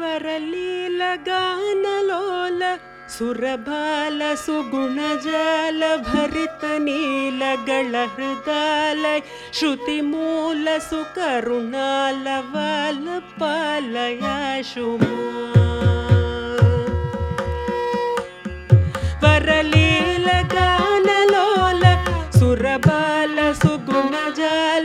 वरलीलगानलोल सुरबाल सुगुणजाल भरितनीलगळहृदालय श्रुतिमूल सुकरुणाल वाल पालयाशुमा। वरलीलगानलोल सुरबाल सुगुणजाल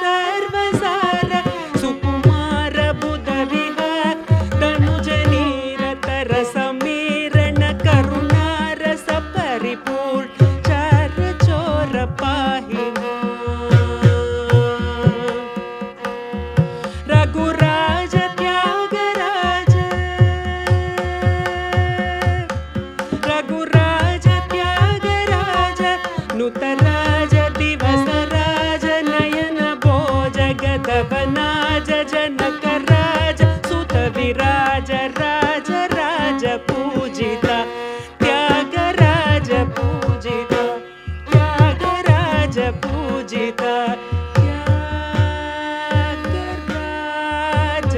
सर्वसार सुकुमार बुधविहार तनुजनीरतर समीरण करुणारस परिपूर्ण चार चोर पाहि रघुराज त्यागराज त्यागराज दिवस राज नयनो जगतनाज जनक रा राज राज पूजिता त्याग पूजिता त्याग पूजिता क्या राज